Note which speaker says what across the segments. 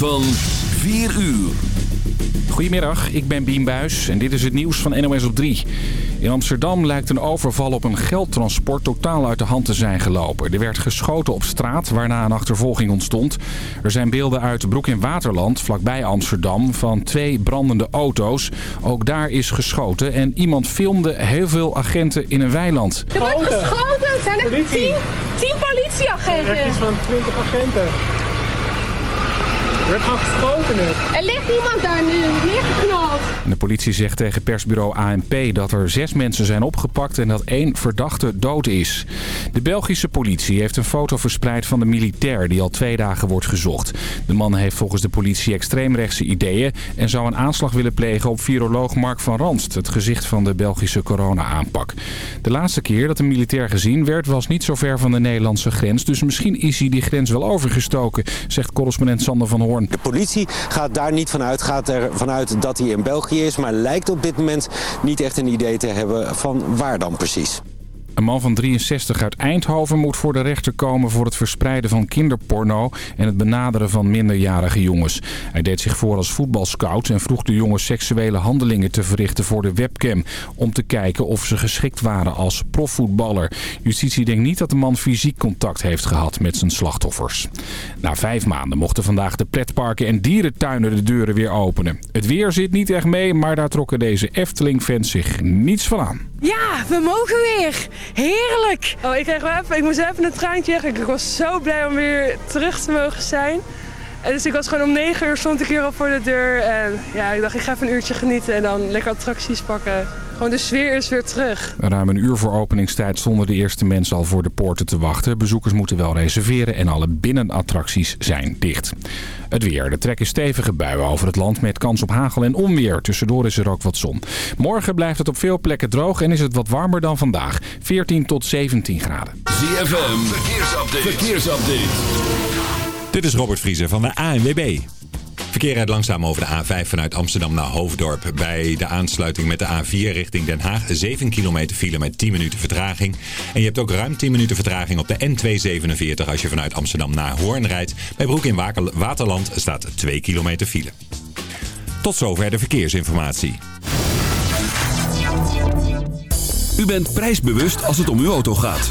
Speaker 1: van 4 uur.
Speaker 2: Goedemiddag, ik ben Bien Buis en dit is het nieuws van NOS op 3. In Amsterdam lijkt een overval op een geldtransport totaal uit de hand te zijn gelopen. Er werd geschoten op straat, waarna een achtervolging ontstond. Er zijn beelden uit Broek in Waterland, vlakbij Amsterdam, van twee brandende auto's. Ook daar is geschoten en iemand filmde heel veel agenten in een weiland.
Speaker 3: Er wordt geschoten! Het zijn er tien, tien politieagenten.
Speaker 4: Er is van 20 agenten. Er werd net.
Speaker 3: Er ligt iemand daar nu, neergeknald.
Speaker 2: De politie zegt tegen persbureau ANP dat er zes mensen zijn opgepakt en dat één verdachte dood is. De Belgische politie heeft een foto verspreid van de militair die al twee dagen wordt gezocht. De man heeft volgens de politie extreemrechtse ideeën en zou een aanslag willen plegen op viroloog Mark van Ranst, het gezicht van de Belgische corona-aanpak. De laatste keer dat een militair gezien werd was niet zo ver van de Nederlandse grens, dus misschien is hij die grens wel overgestoken, zegt correspondent Sander van Hoorn.
Speaker 5: De politie gaat daar niet vanuit, gaat ervan uit dat hij in België is, maar lijkt op dit moment niet echt een idee te hebben van waar dan precies.
Speaker 2: Een man van 63 uit Eindhoven moet voor de rechter komen voor het verspreiden van kinderporno en het benaderen van minderjarige jongens. Hij deed zich voor als voetbalscout en vroeg de jongens seksuele handelingen te verrichten voor de webcam. Om te kijken of ze geschikt waren als profvoetballer. Justitie denkt niet dat de man fysiek contact heeft gehad met zijn slachtoffers. Na vijf maanden mochten vandaag de pretparken en dierentuinen de deuren weer openen. Het weer zit niet echt mee, maar daar trokken deze Efteling-fans zich niets van aan.
Speaker 6: Ja, we mogen weer. Heerlijk. Oh, ik, kreeg wel even, ik moest even een traantje. Ik was zo blij om weer terug te mogen zijn. En dus ik was gewoon om 9 uur stond ik hier al voor de deur. En ja, ik dacht ik ga even een uurtje genieten en dan lekker attracties pakken. Gewoon de sfeer is weer terug.
Speaker 2: Ruim een uur voor openingstijd stonden de eerste mensen al voor de poorten te wachten. Bezoekers moeten wel reserveren en alle binnenattracties zijn dicht. Het weer. Er trekken stevige buien over het land met kans op hagel en onweer. Tussendoor is er ook wat zon. Morgen blijft het op veel plekken droog en is het wat warmer dan vandaag. 14 tot 17 graden.
Speaker 1: ZFM, verkeersupdate. verkeersupdate.
Speaker 7: Dit is Robert Vriezer van de ANWB. Verkeer rijdt langzaam over de A5 vanuit Amsterdam naar Hoofddorp. Bij de aansluiting met de A4 richting Den Haag 7 kilometer file met 10 minuten vertraging. En je hebt ook ruim 10 minuten vertraging op de N247 als je vanuit Amsterdam naar Hoorn rijdt. Bij Broek in Waterland staat 2 kilometer file. Tot zover de verkeersinformatie.
Speaker 1: U bent prijsbewust als het om uw auto gaat.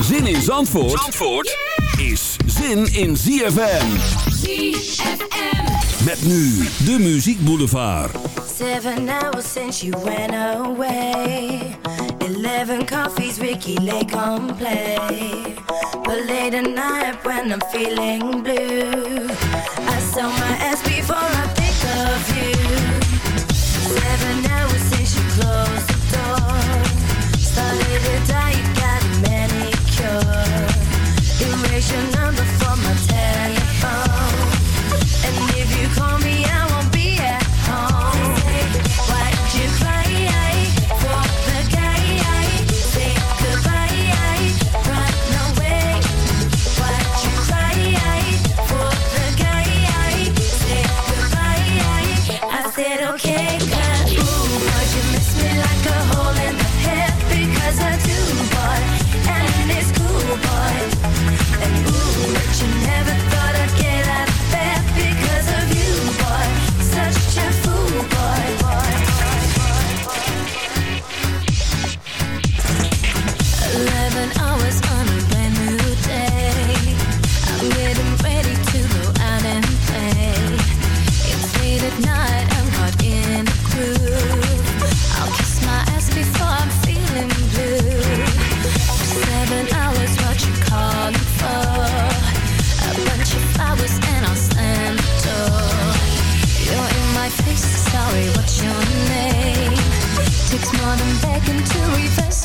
Speaker 1: Zin in Zandvoort, Zandvoort is zin in ZFM.
Speaker 8: ZFM.
Speaker 1: Met nu de Muziek Boulevard.
Speaker 9: Seven hours since you went away. Eleven coffees, Ricky Lake on play. But late at night when I'm feeling blue, I sell my ass before I think of you. Seven hours since you closed the door. Started to die, Station number five.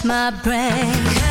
Speaker 9: My brain.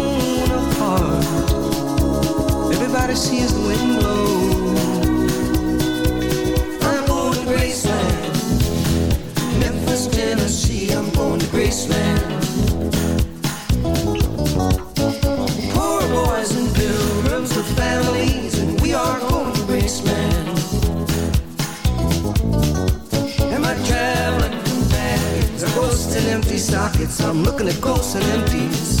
Speaker 10: Everybody sees the wind blow. I'm going to Graceland, Memphis, Tennessee. I'm going to Graceland. Poor boys and pilgrims with families, and we are going to Graceland. And my traveling companions are ghosts and empty sockets. I'm looking at ghosts and empties.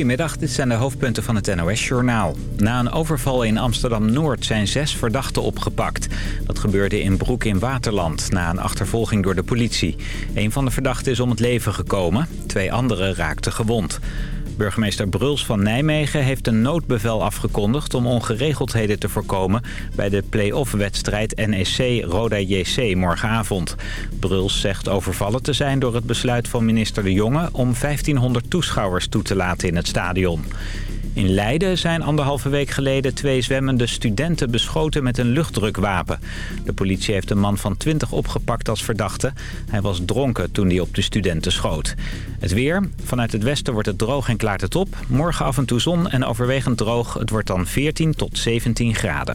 Speaker 11: Goedemiddag, dit zijn de hoofdpunten van het NOS-journaal. Na een overval in Amsterdam-Noord zijn zes verdachten opgepakt. Dat gebeurde in Broek in Waterland, na een achtervolging door de politie. Een van de verdachten is om het leven gekomen, twee anderen raakten gewond. Burgemeester Bruls van Nijmegen heeft een noodbevel afgekondigd... om ongeregeldheden te voorkomen bij de play-off-wedstrijd NEC-Roda JC morgenavond. Bruls zegt overvallen te zijn door het besluit van minister De Jonge... om 1500 toeschouwers toe te laten in het stadion. In Leiden zijn anderhalve week geleden twee zwemmende studenten beschoten met een luchtdrukwapen. De politie heeft een man van 20 opgepakt als verdachte. Hij was dronken toen hij op de studenten schoot. Het weer. Vanuit het westen wordt het droog en klaart het op. Morgen af en toe zon en overwegend droog. Het wordt dan 14 tot 17 graden.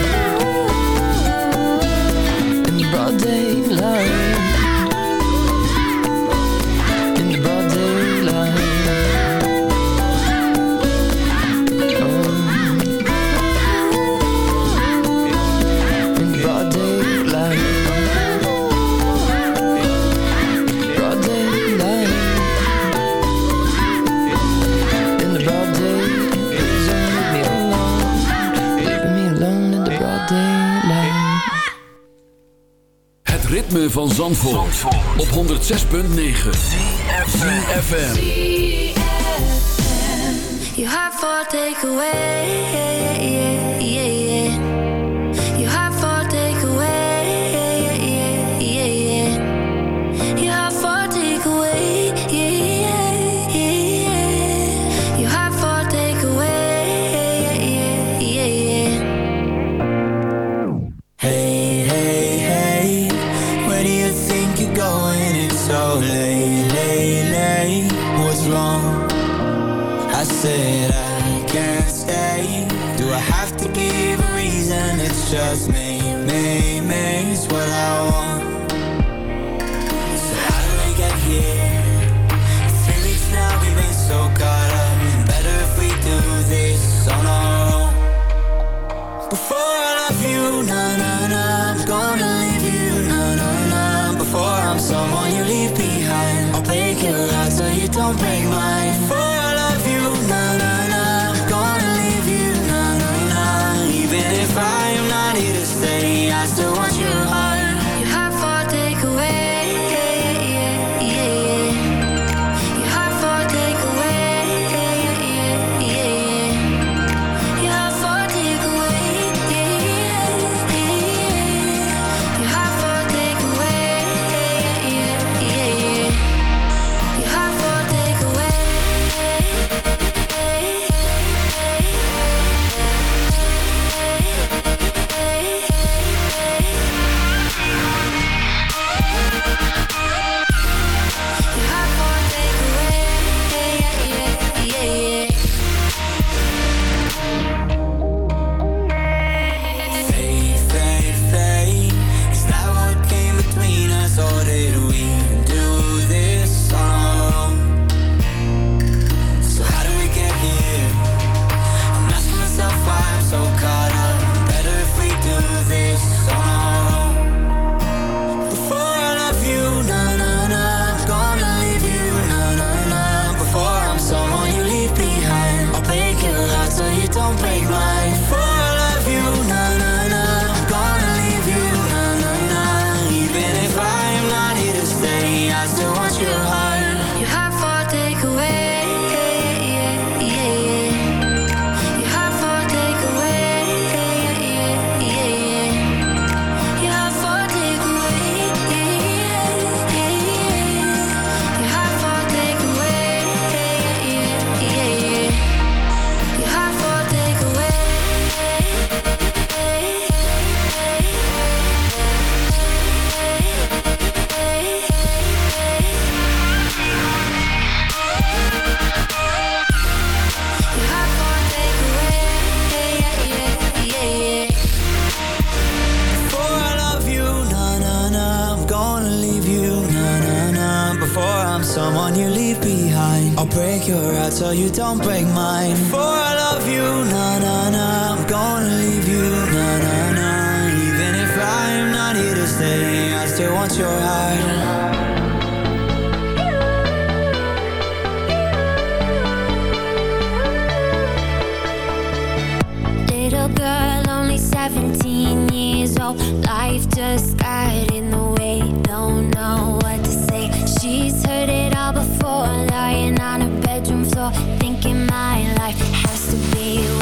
Speaker 1: ritme van Zandvoort, op 106.9 FM.
Speaker 9: You have for takeaway. You
Speaker 12: I have to give a reason? It's just me, me, me. It's what I want. I still want you. so you don't break mine. For I love you, na na na. I'm gonna leave you, na na na. Even if I am not here to stay, I still want your heart.
Speaker 13: Little girl, only 17 years old. Life just got in the way. Don't know what to say. She's heard it all before, lying on her you're thinking my life has to be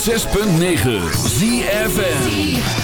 Speaker 14: 106.9 ZFN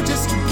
Speaker 1: just